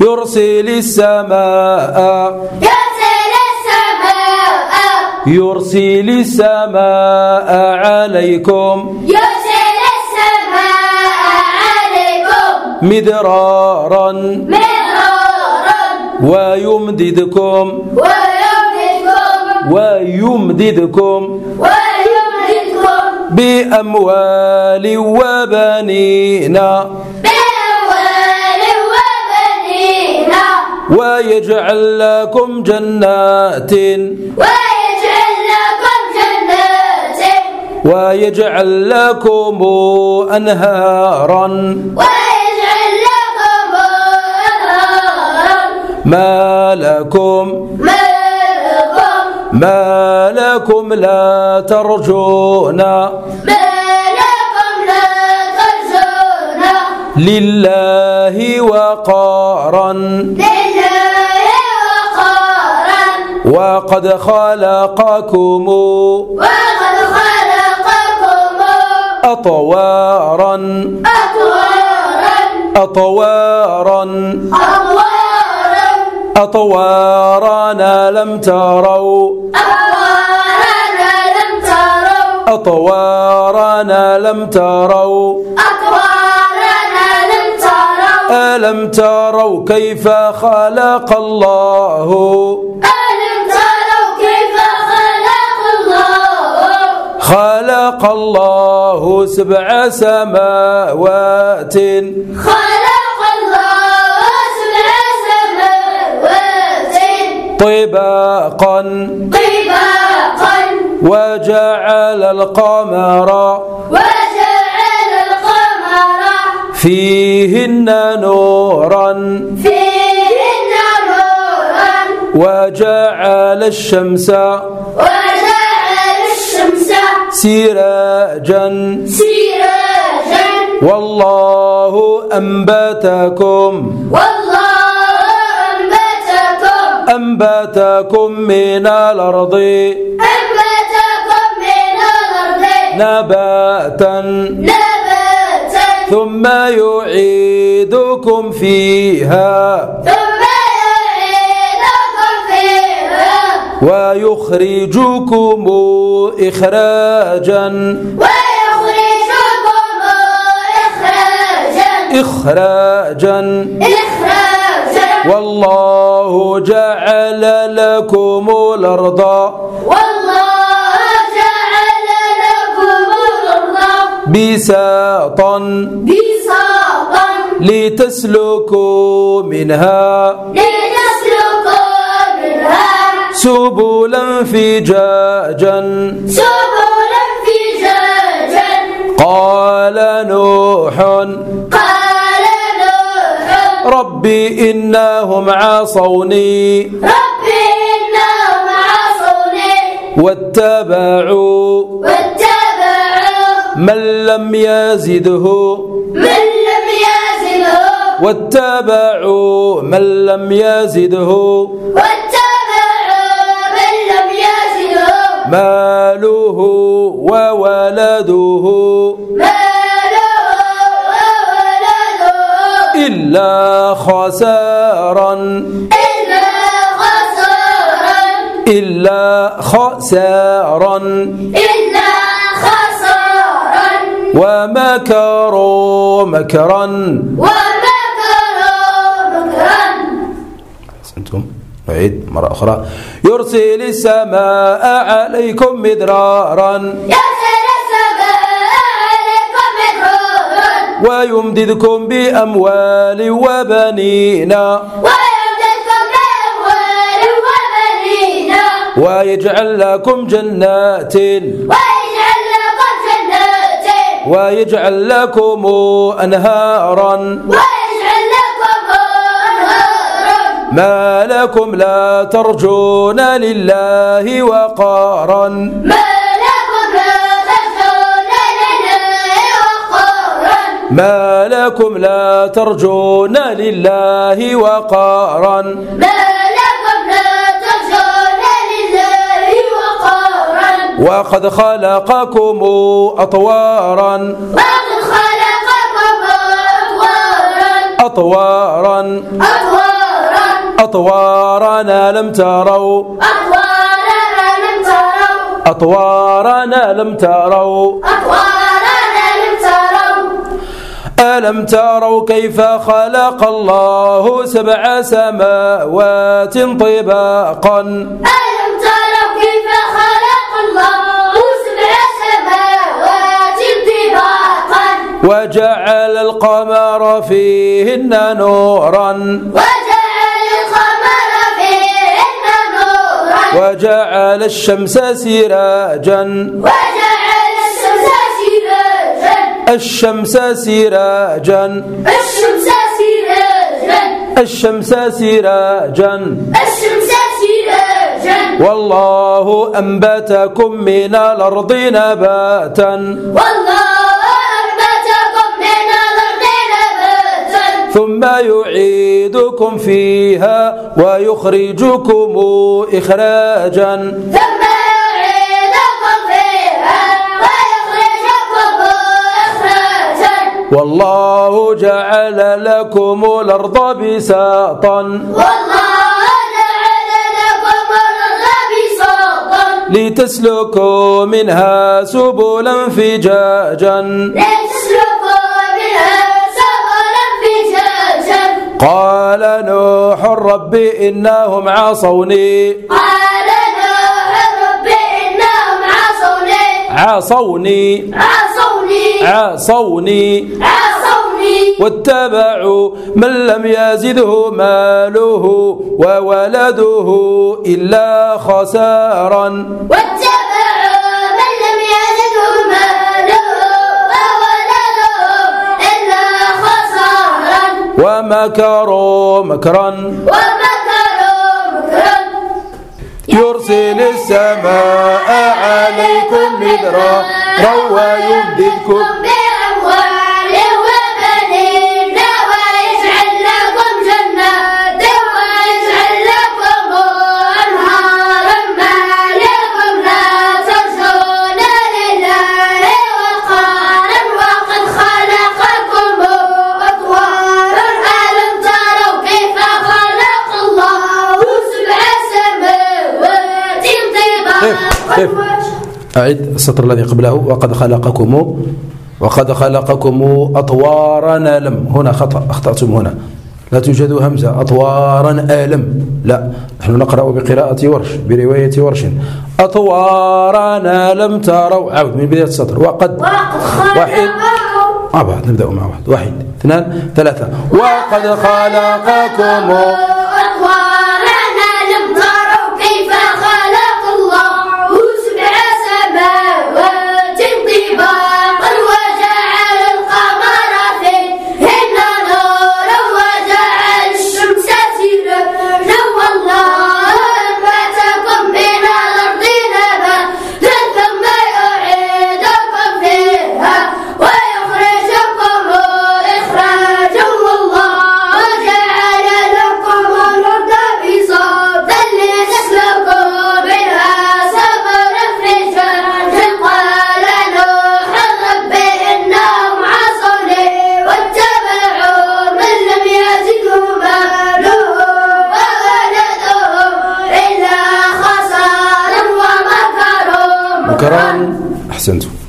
يرسل السماء. يرسل السماء. يرسل السماء عليكم. يرسل السماء عليكم. مدرارا. مرارا ويمددكم. ويمددكم. ويمددكم. ويمددكم. بأموال وبنين. ويجعل لكم جنات. ويجعل لكم جنات. ويجعل لكم أنهارا. ويجعل لكم أنهارا. ما لكم ما لكم. ما لكم لا ترجون. ما لله وقارا لله وقارا وقد خلقكم. وقد خلقكم أطوارا. أطوارا. أطوارا أطوارا أطوارا لم تروا. أطوارا لم تروا أطوارا لم تروا. ألم تروا كيف خلق الله؟ ألم تروا كيف خلق الله؟ خلق الله سبع سماوات. خلق الله سبع سماوات. طباقا. طباقا. وجعل القمر فيهن نورا. فيهن نورا. وجعل الشمس وجعل الشمس سراجا. سراجا. والله أنبتكم. والله أنبتكم. أنبتكم من الأرض. أنبتكم من الأرض. نباتا. نباتا. ثم يعيدكم فيها. ثم يعيدكم فيها. ويخرجكم إخراجا. ويخرجكم إخراجا. إخراجا. إخراجا. والله جعل لكم الأرض. والله بساطا بساطا لتسلكوا منها لنسلكوا منها سبلا فجاجا سبلا فجاجا قال نوح قال نوح ربي إنهم عصوني ربي إنهم عصوني واتبعوا واتبعوا من لم يزده من لم يزده واتبعوا من لم يزده واتبعوا من لم يزده ماله وولده ماله وولده إلا خسارا إلا خسارا إلا خسارا ومكروا مكرا. ومكروا مكرا أحسنتم. نعيد مرة أخرى. يرسل السماء عليكم مدرارا. يرسل السماء عليكم مدرارا ويمددكم بأموال وبنين. ويمددكم بأموال وبنين ويجعل لكم جنات. ويجعل ويجعل لكم أنهارا. ويجعل لكم أنهارا. ما لكم لا ترجون لله وقارا. ما لكم لا ترجون لله وقارا. ما لكم لا ترجون لله وقارا. ما وقد خلقكم أطوارا. وقد خلقكم أطوارا. أطوارا. أطوارا. أطوارنا لم تروا. أطوارنا لم تروا. أطوارنا لم تروا. أطوارنا لم تروا. ألم تروا كيف خلق الله سبع سماوات طباقا؟ ألم وجعل القمر فيهن نورا. وجعل القمر فيهن نورا. وجعل الشمس سراجا. وجعل الشمس سراجا. الشمس سراجا. الشمس سراجا. الشمس سراجا. الشمس سراجا. والله أنبتكم من الأرض نباتا. والله ثم يعيدكم فيها ويخرجكم إخراجا. ثم يعيدكم فيها ويخرجكم إخراجا. والله جعل لكم الأرض بساطا. والله جعل لكم الأرض بساطا. لتسلكوا منها سبلا فجاجا. لتسلكوا قال نوح رب إنهم عصوني. قال نوح رب إنهم عصوني. عصوني. عصوني. عصوني. عصوني. واتبعوا من لم يزده ماله وولده إلا خسارا. واتبعوا ومكروا مكرا. ومكروا مكرا يرسل السماء عليكم مدرارا ويمددكم كيف؟ أعد السطر الذي قبله وقد خلقكم وقد خلقكم أطوارا لم هنا خطأ أخطأتم هنا. لا توجد همزة أطوارا آلم. لا نحن نقرأ بقراءة ورش برواية ورش. أطوارا لم تروا عود من بداية السطر. وقد واحد مع بعض نبدأ مع بعض. واحد اثنان ثلاثة. وقد خلقكم أحسنتم